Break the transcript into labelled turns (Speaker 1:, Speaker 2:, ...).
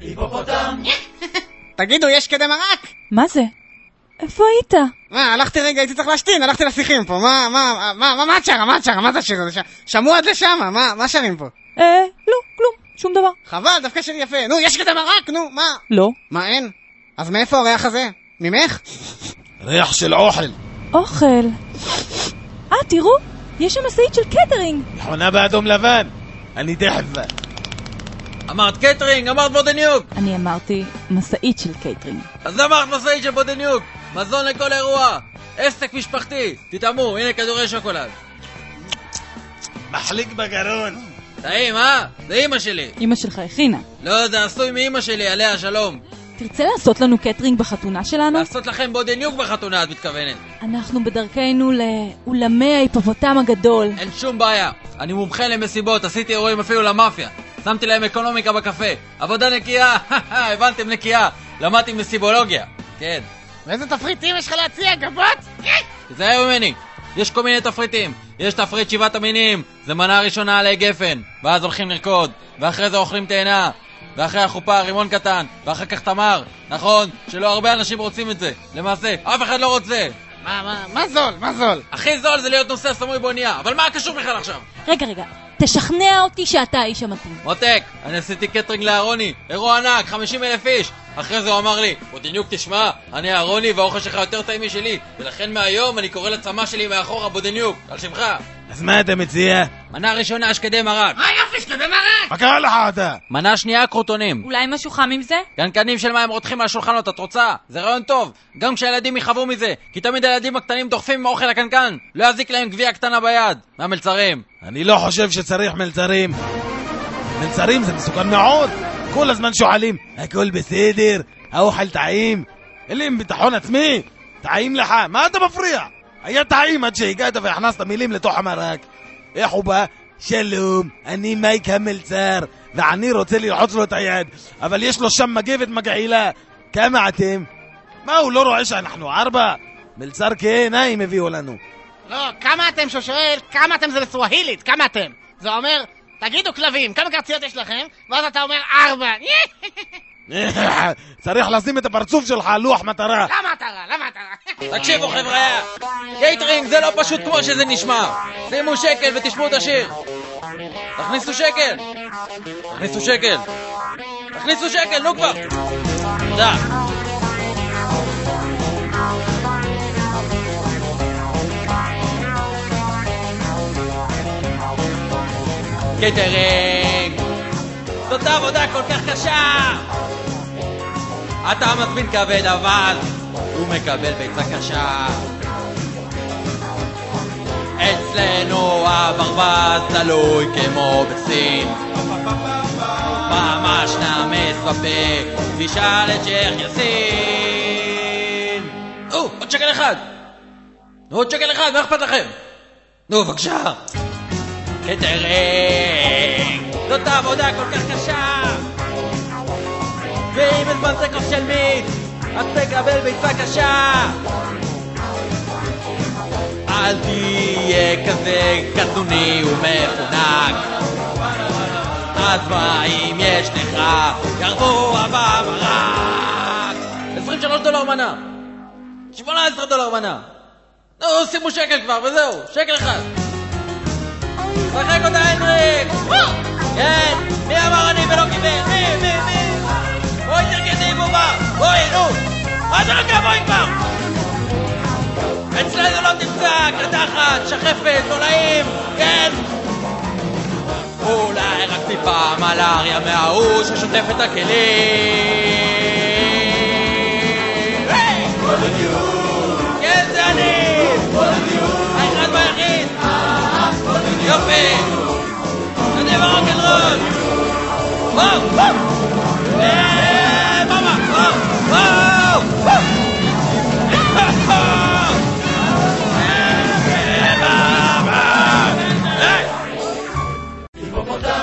Speaker 1: היפופוטם! תגידו, יש כדי מרק?
Speaker 2: מה זה? איפה היית?
Speaker 1: מה, הלכתי רגע, הייתי צריך להשתין, הלכתי לשיחים פה, מה, מה, מה, מה, מה את שרה? מה את שרה? מה זה השיר הזה? שמעו עד לשם, מה, מה שרים פה?
Speaker 2: אה, לא, כלום, שום דבר.
Speaker 1: חבל, דווקא שיר יפה. נו, יש כדי מרק, נו, מה?
Speaker 2: לא.
Speaker 1: מה, אין? אז מאיפה הריח הזה? ממך?
Speaker 3: ריח של אוכל.
Speaker 2: אוכל. אה, תראו, יש שם משאית של קטרינג.
Speaker 3: מכונה באדום לבן. אני תכף בא.
Speaker 4: אמרת קטרינג, אמרת בודניוק!
Speaker 2: אני אמרתי משאית של קייטרינג.
Speaker 4: אז אמרת משאית של בודניוק! מזון לכל אירוע! עסק משפחתי! תטעמו, הנה כדורי שוקולד.
Speaker 3: מחליק בגרון.
Speaker 4: טעים, אה? זה אימא שלי.
Speaker 2: אמא שלך הכינה.
Speaker 4: לא, זה עשוי מאימא שלי, עליה השלום.
Speaker 2: תרצה לעשות לנו קטרינג בחתונה שלנו?
Speaker 4: לעשות לכם בודניוק בחתונה, את מתכוונת.
Speaker 2: אנחנו בדרכנו לאולמי ההיפופוטם הגדול.
Speaker 4: אין שום בעיה. אני מומחה למסיבות, עשיתי אירועים אפילו למאפיה. שמתי להם אקונומיקה בקפה. עבודה נקייה, הבנתם נקייה. למדתי מסיבולוגיה. כן.
Speaker 1: ואיזה תפריטים יש לך להציע, גבות?
Speaker 4: תיזהר ממני. יש כל מיני תפריטים. יש תפריט שבעת המינים, זה מנה ראשונה עלי גפן, ואז הולכים לרקוד, ואחרי זה אוכלים תאנה, ואחרי החופה רימון קטן, ואחר כך תמר. נכון, שלא הרבה אנשים רוצים את זה. למעשה, אף אחד לא רוצה.
Speaker 1: מה, מה, מה זול? מה זול?
Speaker 4: הכי זול זה להיות נוסע סמוי באונייה, אבל מה הקשור בכלל עכשיו?
Speaker 2: רגע, רגע, תשכנע אותי שאתה האיש המתאים.
Speaker 4: מותק, אני עשיתי קטרינג לאהרוני, אירוע ענק, 50 אלף איש. אחרי זה הוא אמר לי, בודניוק תשמע, אני אהרוני והאוכל שלך יותר טעים משלי, ולכן מהיום אני קורא לצמה שלי מאחורה בודניוק, על שמך.
Speaker 3: אז מה אתה מציע?
Speaker 4: מנה ראשונה שקדי מרק,
Speaker 1: מה יופי, שקדי מרק!
Speaker 3: מה קרה לך אתה?
Speaker 4: מנה שנייה קרוטונים.
Speaker 2: אולי משהו חם עם זה?
Speaker 4: קנקנים של מים רותחים על שולחנות, את רוצה? זה רעיון טוב, גם כשהילדים יכאבו מזה, כי תמיד הילדים הקטנים דוחפים עם האוכל לקנקן, לא יזיק להם גביע קטנה ביד, מהמלצרים.
Speaker 3: אני לא חושב שצריך מלצרים. מלצרים זה מסוכן מאוד. כל הזמן שואלים, הכל בסדר, האוכל טעים. אין לי ביטחון עצמי. טעים לך, מה אתה מפריע? היה טעים עד שהגעת והכנסת מילים לתוך המרק. איך הוא בא? שלום, אני מייק המלצר, ואני רוצה ללחוץ לו את היד, אבל יש לו שם מגבת מגעילה. כמה אתם? מה, הוא לא רואה שאנחנו ארבע? מלצר קה עיניים הביאו לנו.
Speaker 1: לא, כמה אתם שהוא שואל, כמה אתם זה בסווהילית, כמה אתם? זה אומר, תגידו כלבים, כמה קרציות יש לכם? ואז אתה אומר ארבע.
Speaker 3: צריך לשים את הפרצוף שלך על לוח מטרה.
Speaker 1: למה אתה רע? למה אתה רע?
Speaker 4: תקשיבו חבר'ה, קייטרינג זה לא פשוט כמו שזה נשמע. שימו שקל ותשמעו את השיר. תכניסו שקל. תכניסו שקל. תכניסו שקל, נו כבר. תודה. קייטרינג! זאת עבודה כל כך קשה! אתה מזמין כבד אבל הוא מקבל ביצה קשה אצלנו הברווז תלוי כמו בסין ממש נמס בפה, תשאל את שייח יאסין או, עוד שקל אחד! עוד שקל אחד, מה אכפת לכם? נו, בבקשה! קטרינג! זאת עבודה כל כך קשה! ואם הזמנת כוס של מיץ, אז תקבל ביצה קשה! אל תהיה כזה קטנוני מה אם יש לך גרבוע במרק? 23 דולר מנה! 18 דולר מנה! נו, שימו שקל כבר, וזהו, שקל אחד! שחק אותה הנדריק! כן, מי אמר אני ולא קיבל? מי, מי, מי? בואי תרקדי בובה! בואי, נו! מה זה רגע, בואי כבר! שחפת, תולעים, כן? אולי רק טיפה מלאריה מההוא ששוטף את הכלים! כן, זה אני! האחד והיחיד! יופי! זה ברוקנרול! וואו! וואו!